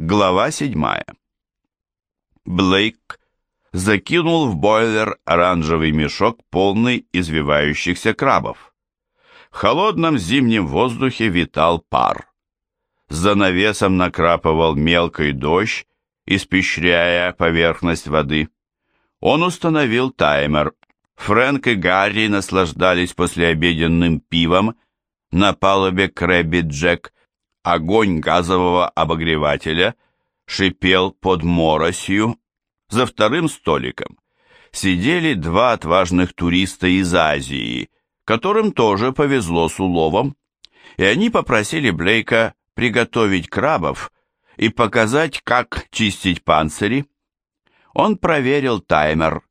Глава седьмая. Блейк закинул в бойлер оранжевый мешок, полный извивающихся крабов. В холодном зимнем воздухе витал пар. За навесом накрапывал мелкий дождь, испещряя поверхность воды. Он установил таймер. Фрэнк и Гарри наслаждались послеобеденным пивом на палубе Крэбби Джек, Огонь газового обогревателя шипел под моросью. За вторым столиком сидели два отважных туриста из Азии, которым тоже повезло с уловом, и они попросили Блейка приготовить крабов и показать, как чистить панцири. Он проверил таймер,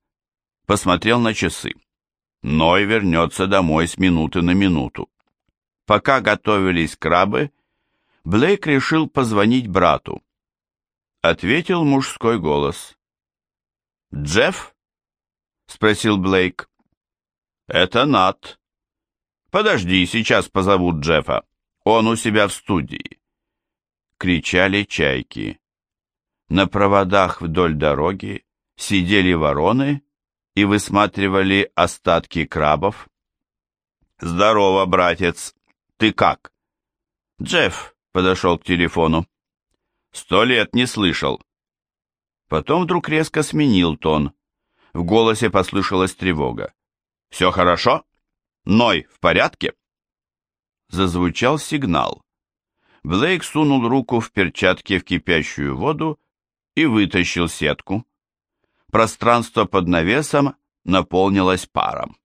посмотрел на часы. Ной вернется домой с минуты на минуту. Пока готовились крабы, Блейк решил позвонить брату. Ответил мужской голос. «Джефф?» — спросил Блейк. «Это Нат. Подожди, сейчас позовут Джеффа. Он у себя в студии». Кричали чайки. На проводах вдоль дороги сидели вороны и высматривали остатки крабов. «Здорово, братец. Ты как?» «Джефф, подошел к телефону. «Сто лет не слышал». Потом вдруг резко сменил тон. В голосе послышалась тревога. «Все хорошо? Ной, в порядке?» Зазвучал сигнал. Блейк сунул руку в перчатке в кипящую воду и вытащил сетку. Пространство под навесом наполнилось паром.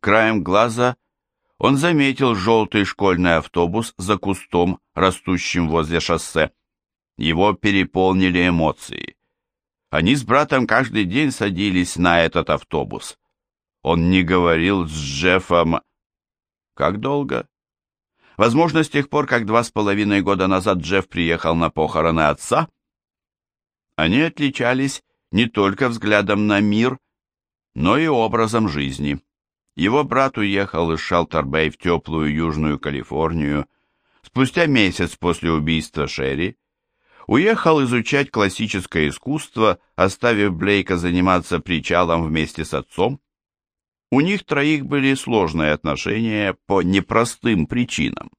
Краем глаза он заметил желтый школьный автобус за кустом, растущим возле шоссе. Его переполнили эмоции. Они с братом каждый день садились на этот автобус. Он не говорил с Джеффом... Как долго? Возможно, с тех пор, как два с половиной года назад Джефф приехал на похороны отца. Они отличались не только взглядом на мир, но и образом жизни. Его брат уехал из Шелтербэй в теплую Южную Калифорнию спустя месяц после убийства Шерри. Уехал изучать классическое искусство, оставив Блейка заниматься причалом вместе с отцом. У них троих были сложные отношения по непростым причинам.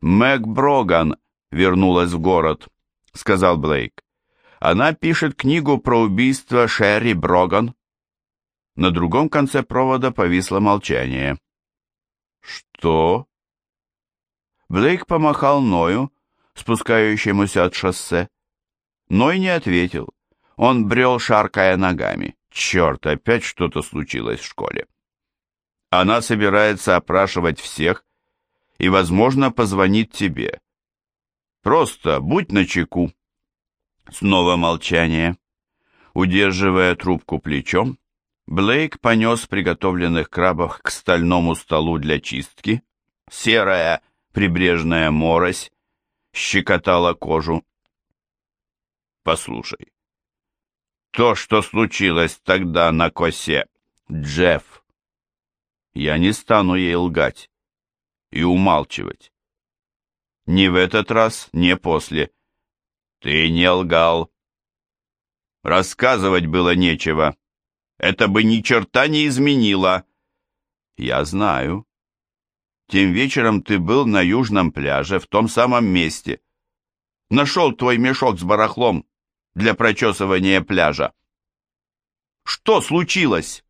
«Мэг Броган вернулась в город», — сказал Блейк. «Она пишет книгу про убийство Шерри Броган. На другом конце провода повисло молчание. «Что?» Блейк помахал Ною, спускающемуся от шоссе. Ной не ответил. Он брел, шаркая ногами. Черт, опять что-то случилось в школе. Она собирается опрашивать всех и, возможно, позвонит тебе. Просто будь начеку. Снова молчание. Удерживая трубку плечом, Блейк понес приготовленных крабов к стальному столу для чистки. Серая прибрежная морось щекотала кожу. «Послушай, то, что случилось тогда на косе, Джефф, я не стану ей лгать и умалчивать. Ни в этот раз, ни после. Ты не лгал. Рассказывать было нечего». Это бы ни черта не изменило. Я знаю. Тем вечером ты был на южном пляже, в том самом месте. Нашел твой мешок с барахлом для прочесывания пляжа. Что случилось?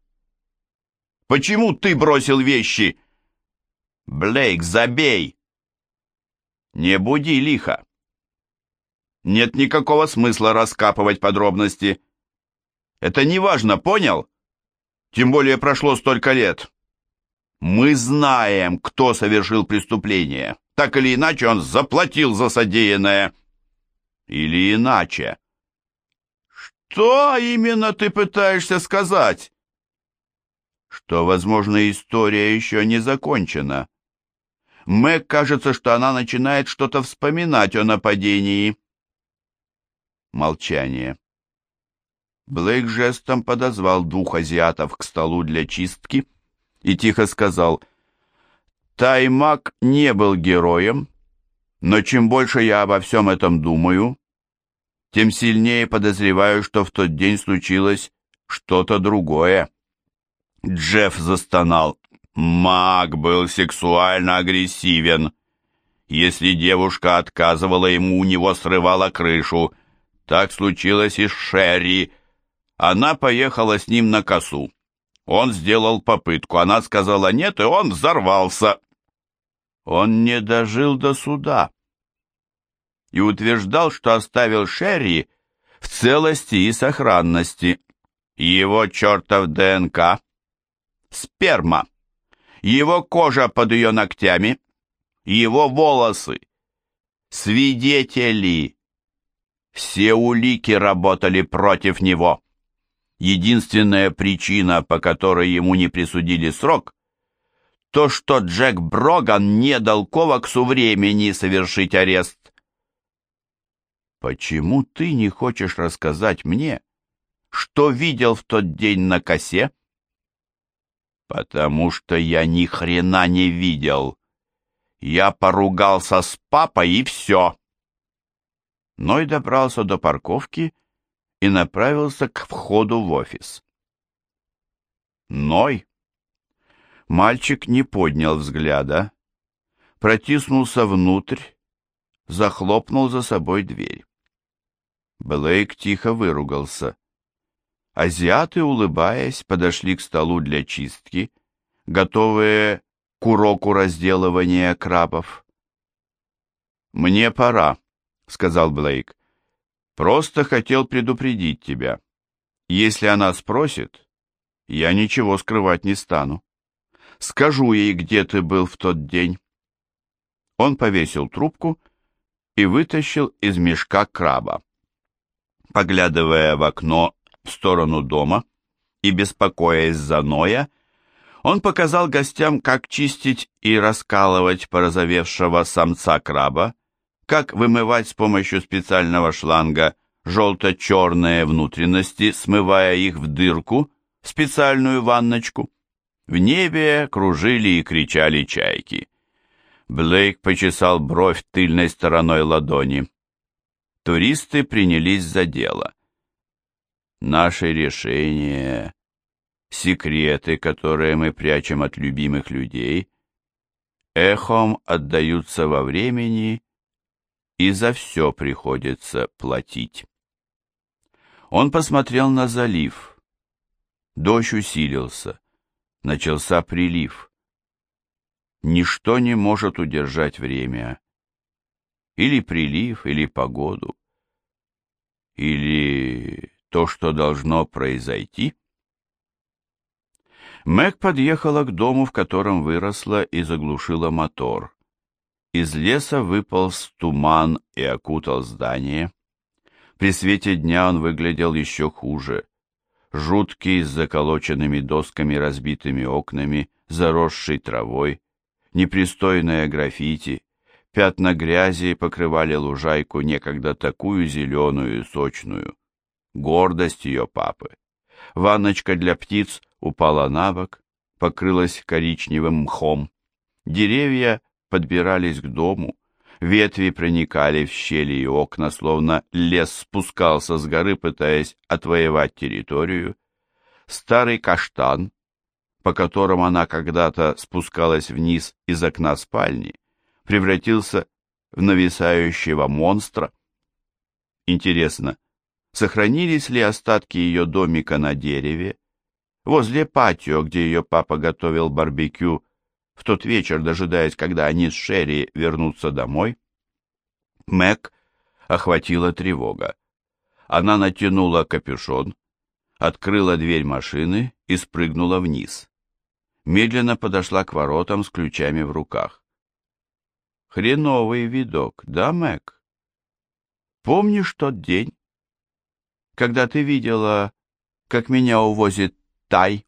Почему ты бросил вещи? Блейк, забей! Не буди лихо. Нет никакого смысла раскапывать подробности. Это не важно, понял? Тем более прошло столько лет. Мы знаем, кто совершил преступление. Так или иначе, он заплатил за содеянное. Или иначе. Что именно ты пытаешься сказать? Что, возможно, история еще не закончена. Мэг кажется, что она начинает что-то вспоминать о нападении. Молчание. Блейк жестом подозвал двух азиатов к столу для чистки и тихо сказал, «Таймак не был героем, но чем больше я обо всем этом думаю, тем сильнее подозреваю, что в тот день случилось что-то другое. Джефф застонал. Маг был сексуально агрессивен. Если девушка отказывала ему, у него срывала крышу. Так случилось и с Шерри. Она поехала с ним на косу. Он сделал попытку, она сказала нет, и он взорвался. Он не дожил до суда и утверждал, что оставил Шерри в целости и сохранности. Его чертов ДНК, сперма, его кожа под ее ногтями, его волосы, свидетели. Все улики работали против него. Единственная причина, по которой ему не присудили срок, то, что Джек Броган не дал Коваксу времени совершить арест. Почему ты не хочешь рассказать мне, что видел в тот день на косе? Потому что я ни хрена не видел. Я поругался с папой и все. Ной добрался до парковки и направился к входу в офис. Ной. Мальчик не поднял взгляда, протиснулся внутрь, захлопнул за собой дверь. Блейк тихо выругался. Азиаты, улыбаясь, подошли к столу для чистки, готовые к уроку разделывания крабов. «Мне пора», — сказал Блейк. Просто хотел предупредить тебя. Если она спросит, я ничего скрывать не стану. Скажу ей, где ты был в тот день. Он повесил трубку и вытащил из мешка краба. Поглядывая в окно в сторону дома и беспокоясь за Ноя, он показал гостям, как чистить и раскалывать порозовевшего самца краба, как вымывать с помощью специального шланга желто-черные внутренности, смывая их в дырку, в специальную ванночку. В небе кружили и кричали чайки. Блейк почесал бровь тыльной стороной ладони. Туристы принялись за дело. Наши решения, секреты, которые мы прячем от любимых людей, эхом отдаются во времени и за все приходится платить. Он посмотрел на залив. Дождь усилился. Начался прилив. Ничто не может удержать время. Или прилив, или погоду. Или то, что должно произойти. Мэг подъехала к дому, в котором выросла и заглушила мотор. Из леса выполз туман и окутал здание. При свете дня он выглядел еще хуже. Жуткий, с заколоченными досками, разбитыми окнами, заросший травой, непристойное граффити, пятна грязи покрывали лужайку, некогда такую зеленую и сочную. Гордость ее папы. Ванночка для птиц упала на бок, покрылась коричневым мхом. Деревья подбирались к дому, ветви проникали в щели и окна, словно лес спускался с горы, пытаясь отвоевать территорию. Старый каштан, по которому она когда-то спускалась вниз из окна спальни, превратился в нависающего монстра. Интересно, сохранились ли остатки ее домика на дереве, возле патио, где ее папа готовил барбекю в тот вечер, дожидаясь, когда они с Шерри вернутся домой, Мэг охватила тревога. Она натянула капюшон, открыла дверь машины и спрыгнула вниз. Медленно подошла к воротам с ключами в руках. Хреновый видок, да, Мэг? Помнишь тот день, когда ты видела, как меня увозит Тай?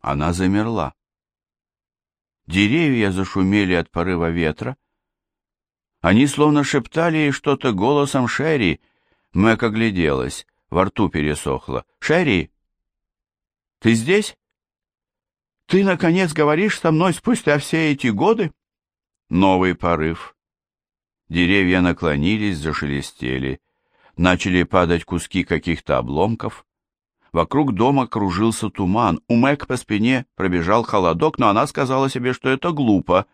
Она замерла. Деревья зашумели от порыва ветра. Они словно шептали ей что-то голосом Шерри. Мэг огляделась, во рту пересохло. «Шерри, ты здесь? Ты, наконец, говоришь со мной спустя все эти годы?» Новый порыв. Деревья наклонились, зашелестели. Начали падать куски каких-то обломков. Вокруг дома кружился туман. У Мэг по спине пробежал холодок, но она сказала себе, что это глупо.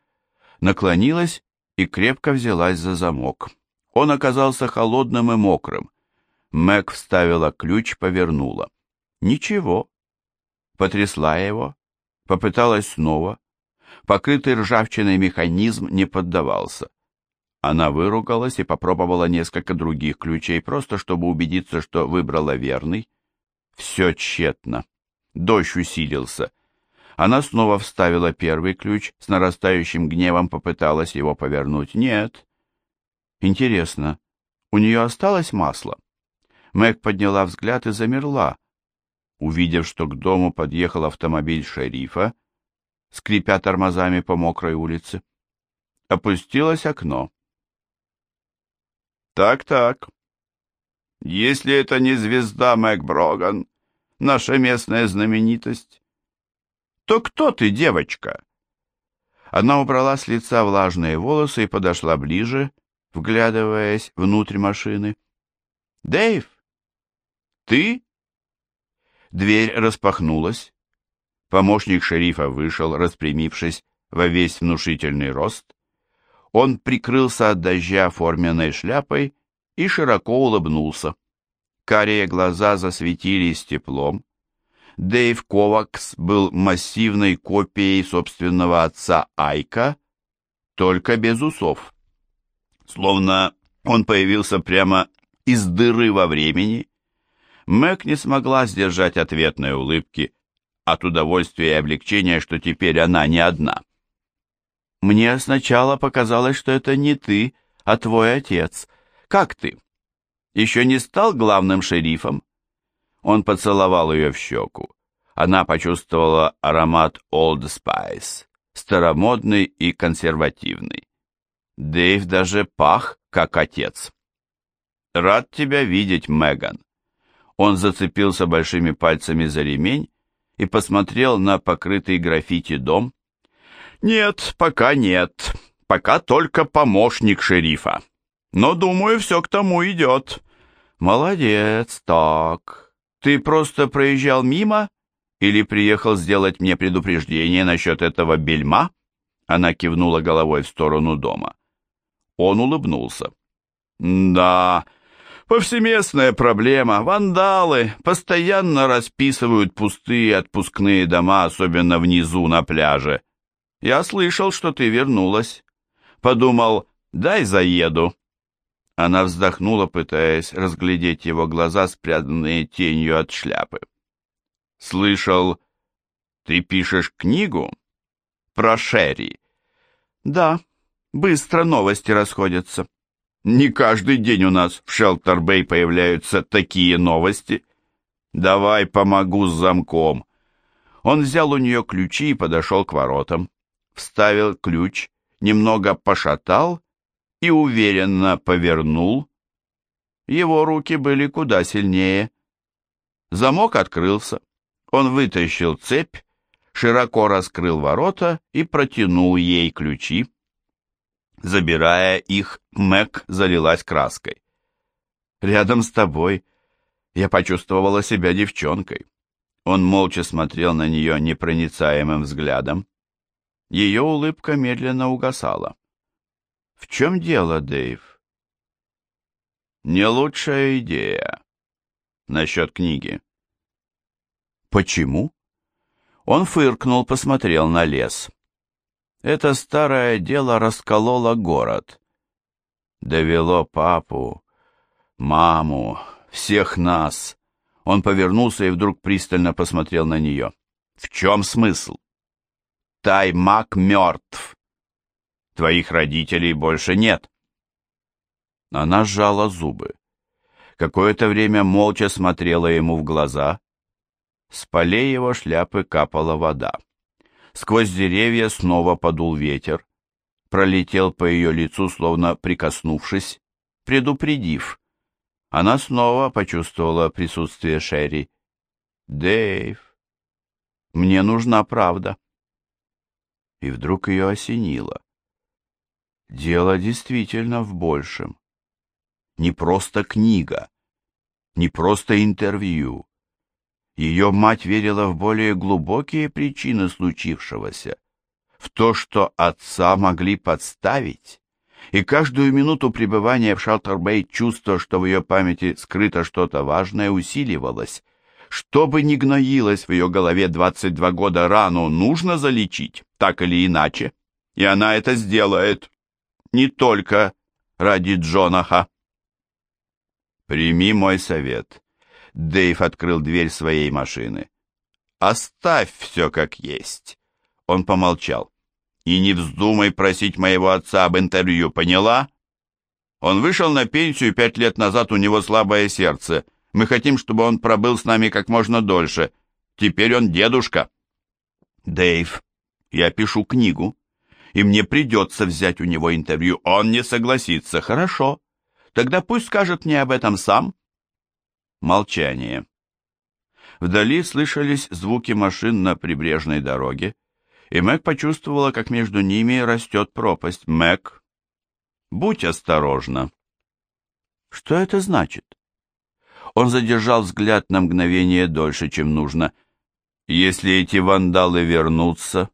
Наклонилась и крепко взялась за замок. Он оказался холодным и мокрым. Мэг вставила ключ, повернула. Ничего. Потрясла его, попыталась снова. Покрытый ржавчиной механизм не поддавался. Она выругалась и попробовала несколько других ключей, просто чтобы убедиться, что выбрала верный. Все тщетно. Дождь усилился. Она снова вставила первый ключ, с нарастающим гневом попыталась его повернуть. Нет. Интересно, у нее осталось масло? Мэг подняла взгляд и замерла, увидев, что к дому подъехал автомобиль шерифа, скрипя тормозами по мокрой улице. Опустилось окно. Так-так. Если это не звезда Мэг Броган, наша местная знаменитость, то кто ты, девочка? Она убрала с лица влажные волосы и подошла ближе, вглядываясь внутрь машины. «Дэйв, ты?» Дверь распахнулась. Помощник шерифа вышел, распрямившись во весь внушительный рост. Он прикрылся от дождя форменной шляпой и широко улыбнулся. Карие глаза засветились теплом. Дэйв Ковакс был массивной копией собственного отца Айка, только без усов. Словно он появился прямо из дыры во времени. Мэг не смогла сдержать ответной улыбки от удовольствия и облегчения, что теперь она не одна. Мне сначала показалось, что это не ты, а твой отец. Как ты? Еще не стал главным шерифом?» Он поцеловал ее в щеку. Она почувствовала аромат Old Spice, старомодный и консервативный. Дэйв даже пах, как отец. «Рад тебя видеть, Меган». Он зацепился большими пальцами за ремень и посмотрел на покрытый граффити дом, «Нет, пока нет. Пока только помощник шерифа. Но, думаю, все к тому идет». «Молодец, так. Ты просто проезжал мимо или приехал сделать мне предупреждение насчет этого бельма?» Она кивнула головой в сторону дома. Он улыбнулся. «Да, повсеместная проблема. Вандалы постоянно расписывают пустые отпускные дома, особенно внизу на пляже. Я слышал, что ты вернулась. Подумал, дай заеду. Она вздохнула, пытаясь разглядеть его глаза, спрятанные тенью от шляпы. Слышал, ты пишешь книгу про Шерри. Да, быстро новости расходятся. Не каждый день у нас в Шелтер-Бэй появляются такие новости. Давай помогу с замком. Он взял у нее ключи и подошел к воротам вставил ключ, немного пошатал и уверенно повернул. Его руки были куда сильнее. Замок открылся. Он вытащил цепь, широко раскрыл ворота и протянул ей ключи. Забирая их, Мэг залилась краской. «Рядом с тобой я почувствовала себя девчонкой». Он молча смотрел на нее непроницаемым взглядом. Ее улыбка медленно угасала. «В чем дело, Дэйв?» «Не лучшая идея насчет книги». «Почему?» Он фыркнул, посмотрел на лес. Это старое дело раскололо город. Довело папу, маму, всех нас. Он повернулся и вдруг пристально посмотрел на нее. В чем смысл? Таймак мертв. Твоих родителей больше нет. Она сжала зубы. Какое-то время молча смотрела ему в глаза. С полей его шляпы капала вода. Сквозь деревья снова подул ветер. Пролетел по ее лицу, словно прикоснувшись, предупредив. Она снова почувствовала присутствие Шерри. «Дэйв, мне нужна правда» и вдруг ее осенило. Дело действительно в большем. Не просто книга, не просто интервью. Ее мать верила в более глубокие причины случившегося, в то, что отца могли подставить. И каждую минуту пребывания в Шалтербей чувство, что в ее памяти скрыто что-то важное, усиливалось. Что бы ни гноилось в ее голове 22 года рану, нужно залечить, так или иначе. И она это сделает. Не только ради Джонаха. «Прими мой совет». Дэйв открыл дверь своей машины. «Оставь все как есть». Он помолчал. «И не вздумай просить моего отца об интервью, поняла?» Он вышел на пенсию пять лет назад, у него слабое сердце. Мы хотим, чтобы он пробыл с нами как можно дольше. Теперь он дедушка. Дэйв, я пишу книгу, и мне придется взять у него интервью. Он не согласится, хорошо. Тогда пусть скажет мне об этом сам. Молчание. Вдали слышались звуки машин на прибрежной дороге, и Мэг почувствовала, как между ними растет пропасть. Мэг, будь осторожна. Что это значит? Он задержал взгляд на мгновение дольше, чем нужно. Если эти вандалы вернутся,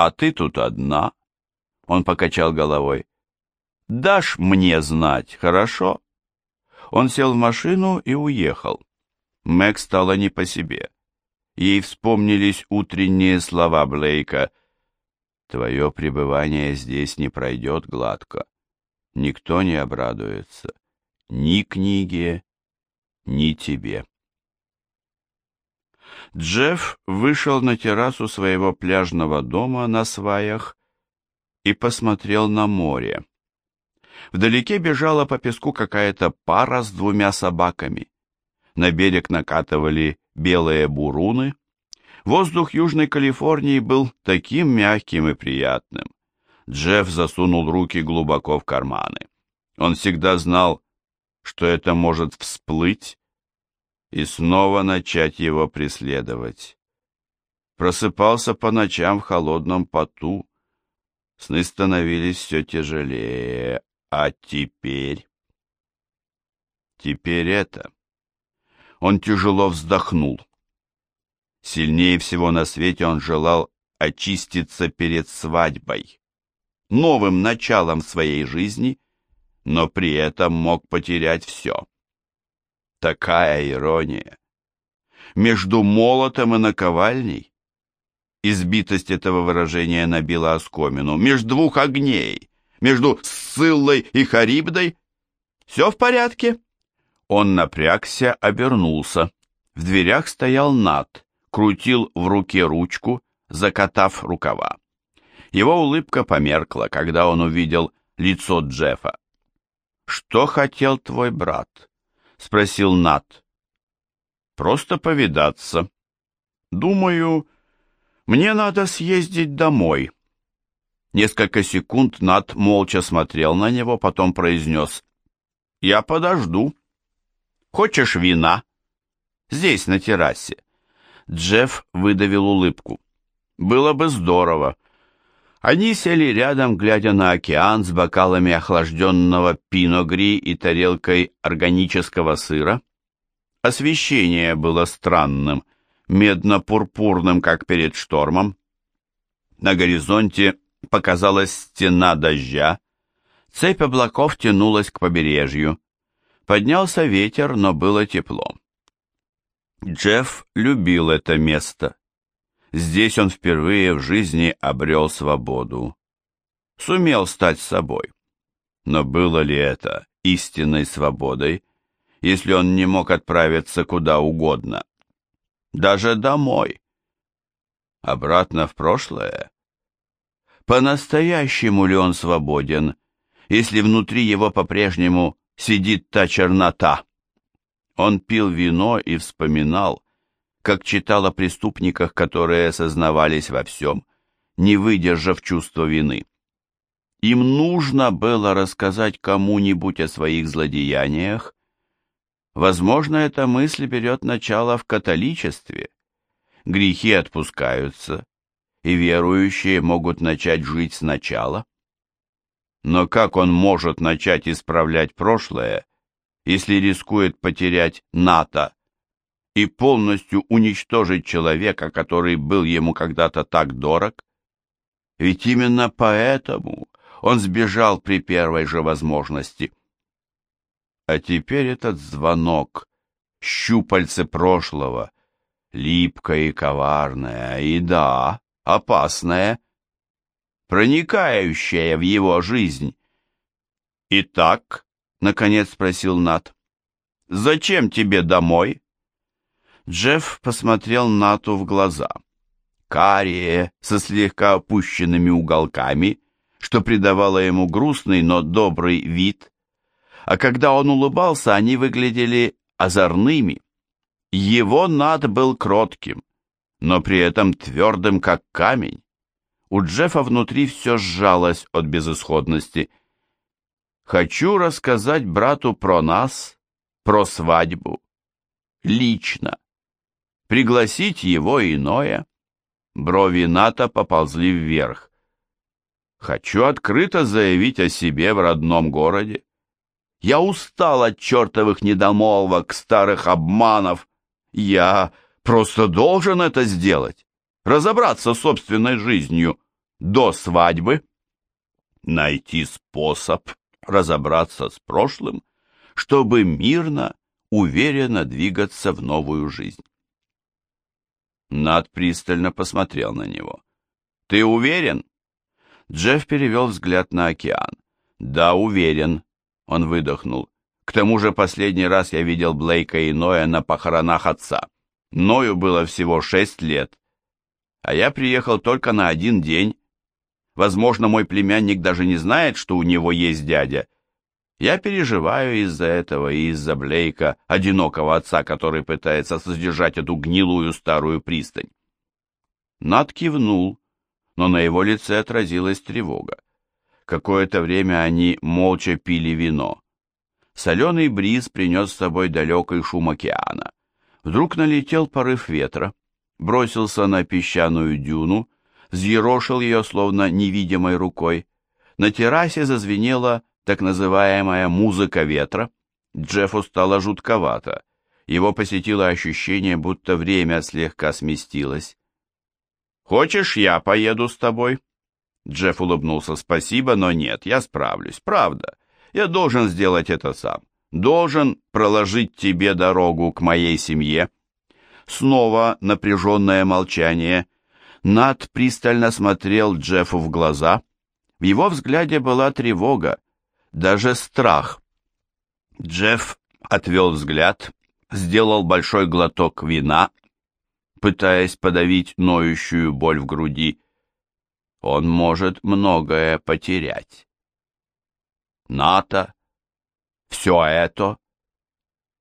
а ты тут одна, он покачал головой. Дашь мне знать, хорошо? Он сел в машину и уехал. Мэг стала не по себе. Ей вспомнились утренние слова Блейка. «Твое пребывание здесь не пройдет гладко. Никто не обрадуется. Ни книге, ни тебе». Джефф вышел на террасу своего пляжного дома на сваях и посмотрел на море. Вдалеке бежала по песку какая-то пара с двумя собаками. На берег накатывали белые буруны. Воздух Южной Калифорнии был таким мягким и приятным. Джефф засунул руки глубоко в карманы. Он всегда знал, что это может всплыть и снова начать его преследовать. Просыпался по ночам в холодном поту. Сны становились все тяжелее, а теперь... Теперь это... Он тяжело вздохнул. Сильнее всего на свете он желал очиститься перед свадьбой, новым началом своей жизни, но при этом мог потерять все. Такая ирония. Между молотом и наковальней избитость этого выражения набила оскомину. Между двух огней между Сциллой и Харибдой? Все в порядке?» Он напрягся, обернулся. В дверях стоял Нат, крутил в руке ручку, закатав рукава. Его улыбка померкла, когда он увидел лицо Джеффа. «Что хотел твой брат?» — спросил Нат. «Просто повидаться. Думаю, мне надо съездить домой». Несколько секунд Над молча смотрел на него, потом произнес «Я подожду. Хочешь вина?» «Здесь, на террасе». Джефф выдавил улыбку. «Было бы здорово». Они сели рядом, глядя на океан с бокалами охлажденного пиногри и тарелкой органического сыра. Освещение было странным, медно-пурпурным, как перед штормом. На горизонте показалась стена дождя, цепь облаков тянулась к побережью. Поднялся ветер, но было тепло. Джефф любил это место. Здесь он впервые в жизни обрел свободу. Сумел стать собой. Но было ли это истинной свободой, если он не мог отправиться куда угодно? Даже домой. Обратно в прошлое? По-настоящему ли он свободен, если внутри его по-прежнему сидит та чернота? Он пил вино и вспоминал, как читал о преступниках, которые осознавались во всем, не выдержав чувства вины. Им нужно было рассказать кому-нибудь о своих злодеяниях. Возможно, эта мысль берет начало в католичестве. Грехи отпускаются, и верующие могут начать жить сначала. Но как он может начать исправлять прошлое, если рискует потерять НАТО и полностью уничтожить человека, который был ему когда-то так дорог? Ведь именно поэтому он сбежал при первой же возможности. А теперь этот звонок, щупальце прошлого, липкое и коварное, и да, опасное, проникающее в его жизнь. «Итак?» — наконец спросил Нат. «Зачем тебе домой?» Джефф посмотрел Нату в глаза. Карие, со слегка опущенными уголками, что придавало ему грустный, но добрый вид. А когда он улыбался, они выглядели озорными. Его Над был кротким, но при этом твердым, как камень. У Джеффа внутри все сжалось от безысходности. «Хочу рассказать брату про нас, про свадьбу. Лично. Пригласить его иное». Брови Ната поползли вверх. «Хочу открыто заявить о себе в родном городе. Я устал от чертовых недомолвок, старых обманов. Я просто должен это сделать разобраться с собственной жизнью до свадьбы, найти способ разобраться с прошлым, чтобы мирно, уверенно двигаться в новую жизнь. Над пристально посмотрел на него. «Ты уверен?» Джефф перевел взгляд на океан. «Да, уверен», — он выдохнул. «К тому же последний раз я видел Блейка и Ноя на похоронах отца. Ною было всего шесть лет, а я приехал только на один день. Возможно, мой племянник даже не знает, что у него есть дядя. Я переживаю из-за этого и из-за Блейка, одинокого отца, который пытается содержать эту гнилую старую пристань. Над кивнул, но на его лице отразилась тревога. Какое-то время они молча пили вино. Соленый бриз принес с собой далекий шум океана. Вдруг налетел порыв ветра бросился на песчаную дюну, взъерошил ее словно невидимой рукой. На террасе зазвенела так называемая музыка ветра. Джеффу стало жутковато. Его посетило ощущение, будто время слегка сместилось. «Хочешь, я поеду с тобой?» Джефф улыбнулся. «Спасибо, но нет, я справлюсь, правда. Я должен сделать это сам. Должен проложить тебе дорогу к моей семье». Снова напряженное молчание. Над пристально смотрел Джеффу в глаза. В его взгляде была тревога, даже страх. Джефф отвел взгляд, сделал большой глоток вина, пытаясь подавить ноющую боль в груди. Он может многое потерять. НАТО, все это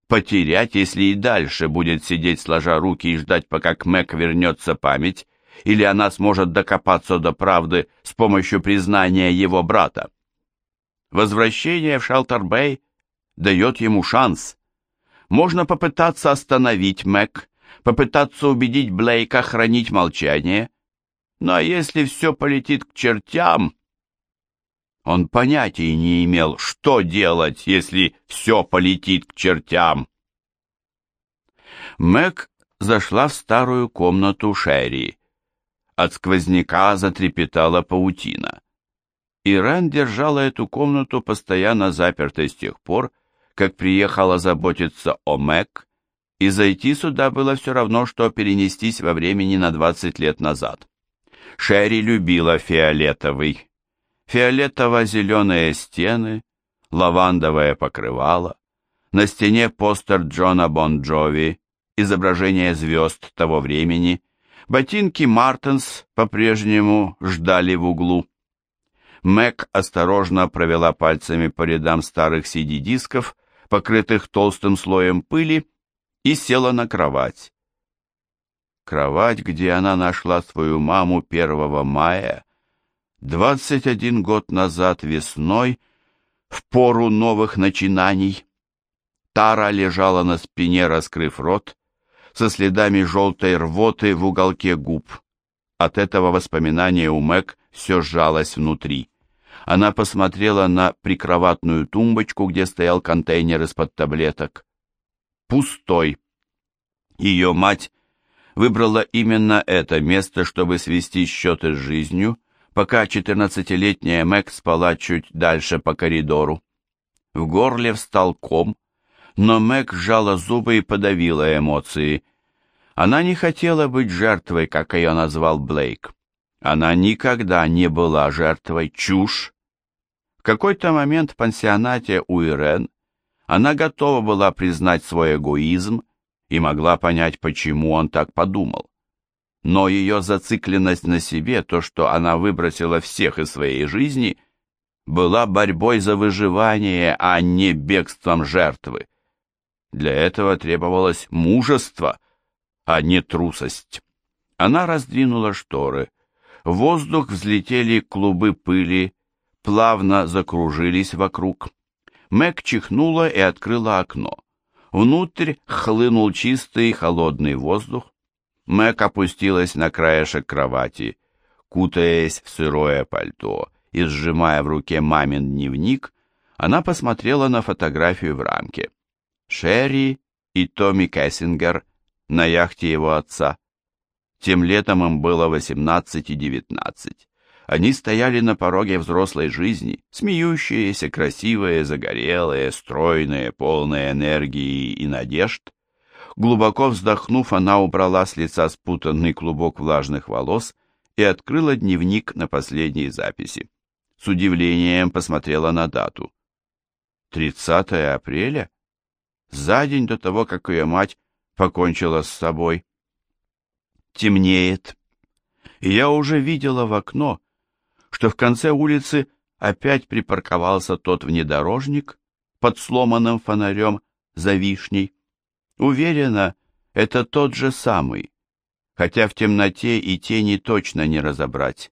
потерять, если и дальше будет сидеть сложа руки и ждать, пока к Мэг вернется память, или она сможет докопаться до правды с помощью признания его брата. Возвращение в Шелтер-Бэй дает ему шанс. Можно попытаться остановить Мэг, попытаться убедить Блейка хранить молчание, но если все полетит к чертям, он понятия не имел, что делать, если все полетит к чертям. Мэг зашла в старую комнату Шерри. От сквозняка затрепетала паутина. Ирен держала эту комнату постоянно запертой с тех пор, как приехала заботиться о Мэг, и зайти сюда было все равно, что перенестись во времени на 20 лет назад. Шерри любила фиолетовый, фиолетово-зеленые стены, лавандовое покрывало, на стене постер Джона Бон Джови, изображение звезд того времени, ботинки Мартенс по-прежнему ждали в углу. Мэг осторожно провела пальцами по рядам старых CD-дисков, покрытых толстым слоем пыли, и села на кровать. Кровать, где она нашла свою маму 1 мая 21 год назад весной, в пору новых начинаний, Тара лежала на спине, раскрыв рот, со следами желтой рвоты в уголке губ. От этого воспоминания у Мэг все сжалось внутри. Она посмотрела на прикроватную тумбочку, где стоял контейнер из-под таблеток. Пустой. Ее мать выбрала именно это место, чтобы свести счеты с жизнью, пока 14-летняя Мэг спала чуть дальше по коридору. В горле встал ком, но Мэг сжала зубы и подавила эмоции. Она не хотела быть жертвой, как ее назвал Блейк. Она никогда не была жертвой. Чушь какой-то момент в пансионате у Ирен она готова была признать свой эгоизм и могла понять, почему он так подумал. Но ее зацикленность на себе, то, что она выбросила всех из своей жизни, была борьбой за выживание, а не бегством жертвы. Для этого требовалось мужество, а не трусость. Она раздвинула шторы. В воздух взлетели клубы пыли, плавно закружились вокруг. Мэг чихнула и открыла окно. Внутрь хлынул чистый холодный воздух. Мэг опустилась на краешек кровати, кутаясь в сырое пальто и сжимая в руке мамин дневник, она посмотрела на фотографию в рамке. Шерри и Томми Кессингер на яхте его отца. Тем летом им было 18 и 19. Они стояли на пороге взрослой жизни, смеющиеся, красивые, загорелые, стройные, полные энергии и надежд. Глубоко вздохнув, она убрала с лица спутанный клубок влажных волос и открыла дневник на последней записи. С удивлением посмотрела на дату. 30 апреля? За день до того, как ее мать покончила с собой. Темнеет. И я уже видела в окно, что в конце улицы опять припарковался тот внедорожник под сломанным фонарем за вишней. Уверена, это тот же самый, хотя в темноте и тени точно не разобрать.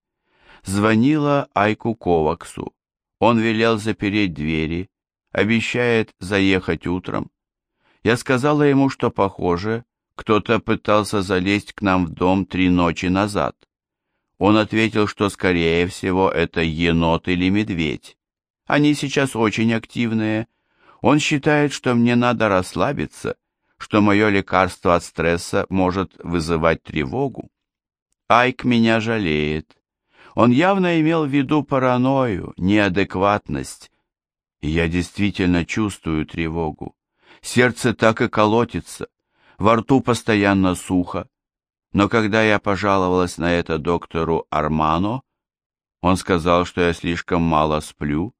Звонила Айку Коваксу. Он велел запереть двери, обещает заехать утром. Я сказала ему, что, похоже, кто-то пытался залезть к нам в дом три ночи назад. Он ответил, что, скорее всего, это енот или медведь. Они сейчас очень активные. Он считает, что мне надо расслабиться, что мое лекарство от стресса может вызывать тревогу. Айк меня жалеет. Он явно имел в виду паранойю, неадекватность. Я действительно чувствую тревогу. Сердце так и колотится, во рту постоянно сухо. Но когда я пожаловалась на это доктору Армано, он сказал, что я слишком мало сплю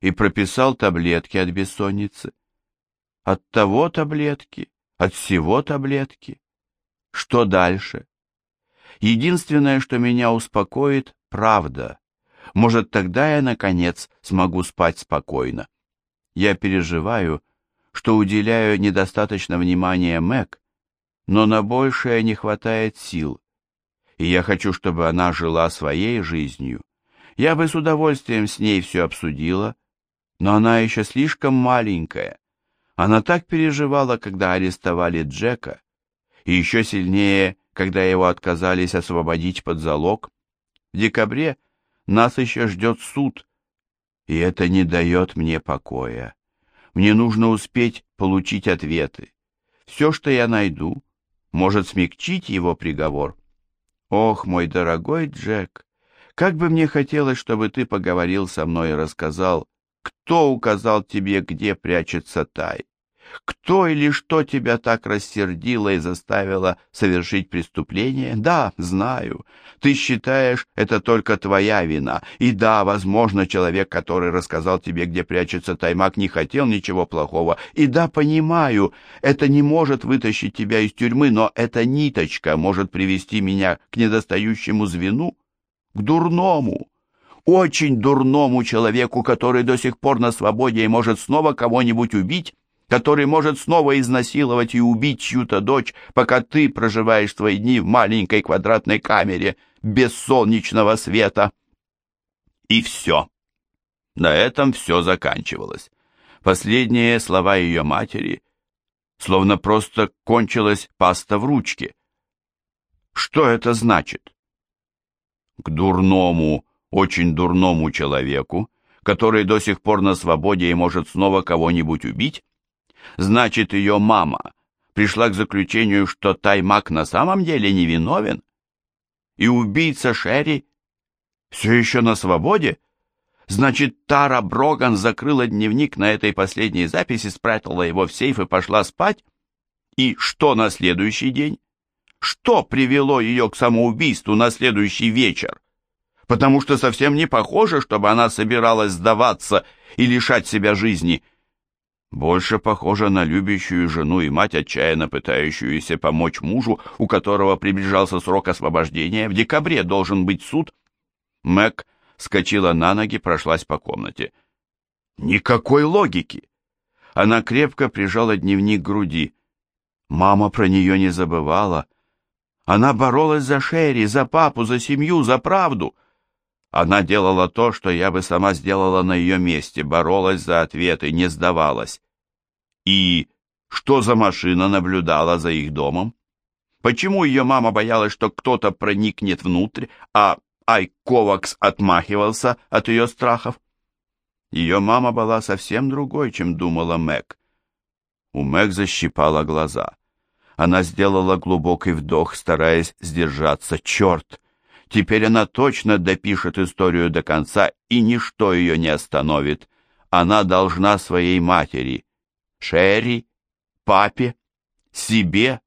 и прописал таблетки от бессонницы. От того таблетки, от всего таблетки. Что дальше? Единственное, что меня успокоит, правда. Может, тогда я, наконец, смогу спать спокойно. Я переживаю, что уделяю недостаточно внимания Мэг, но на большее не хватает сил, и я хочу, чтобы она жила своей жизнью. Я бы с удовольствием с ней все обсудила, но она еще слишком маленькая. Она так переживала, когда арестовали Джека, и еще сильнее, когда его отказались освободить под залог. В декабре нас еще ждет суд, и это не дает мне покоя. Мне нужно успеть получить ответы. Все, что я найду, может смягчить его приговор. Ох, мой дорогой Джек, как бы мне хотелось, чтобы ты поговорил со мной и рассказал, кто указал тебе, где прячется Тай. Кто или что тебя так рассердило и заставило совершить преступление? Да, знаю. Ты считаешь, это только твоя вина. И да, возможно, человек, который рассказал тебе, где прячется Таймак, не хотел ничего плохого. И да, понимаю, это не может вытащить тебя из тюрьмы, но эта ниточка может привести меня к недостающему звену, к дурному, очень дурному человеку, который до сих пор на свободе и может снова кого-нибудь убить, который может снова изнасиловать и убить чью-то дочь, пока ты проживаешь свои дни в маленькой квадратной камере без солнечного света. И все. На этом все заканчивалось. Последние слова ее матери, словно просто кончилась паста в ручке. Что это значит? К дурному, очень дурному человеку который до сих пор на свободе и может снова кого-нибудь убить? Значит, ее мама пришла к заключению, что Таймак на самом деле невиновен? И убийца Шерри все еще на свободе? Значит, Тара Броган закрыла дневник на этой последней записи, спрятала его в сейф и пошла спать? И что на следующий день? Что привело ее к самоубийству на следующий вечер? Потому что совсем не похоже, чтобы она собиралась сдаваться и лишать себя жизни. Больше похоже на любящую жену и мать, отчаянно пытающуюся помочь мужу, у которого приближался срок освобождения. В декабре должен быть суд. Мэг вскочила на ноги, прошлась по комнате. Никакой логики! Она крепко прижала дневник к груди. Мама про нее не забывала. Она боролась за Шерри, за папу, за семью, за правду. Она делала то, что я бы сама сделала на ее месте, боролась за ответы, не сдавалась. И что за машина наблюдала за их домом? Почему ее мама боялась, что кто-то проникнет внутрь, а Ай Ковакс отмахивался от ее страхов. Ее мама была совсем другой, чем думала Мэг. У Мэг защипала глаза. Она сделала глубокий вдох, стараясь сдержаться. Черт! Теперь она точно допишет историю до конца, и ничто ее не остановит. Она должна своей матери, Шерри, папе, себе.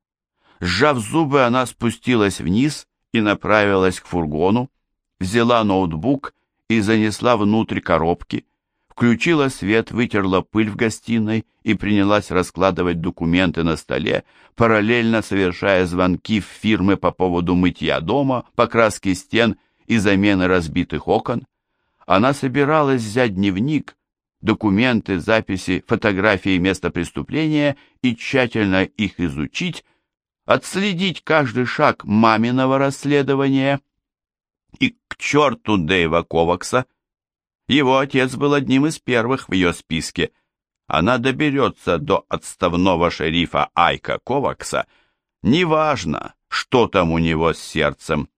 Сжав зубы, она спустилась вниз и направилась к фургону взяла ноутбук и занесла внутрь коробки, включила свет, вытерла пыль в гостиной и принялась раскладывать документы на столе, параллельно совершая звонки в фирмы по поводу мытья дома, покраски стен и замены разбитых окон. Она собиралась взять дневник, документы, записи, фотографии места преступления и тщательно их изучить, отследить каждый шаг маминого расследования – и к черту Дэйва Ковакса. Его отец был одним из первых в ее списке. Она доберется до отставного шерифа Айка Ковакса. Неважно, что там у него с сердцем.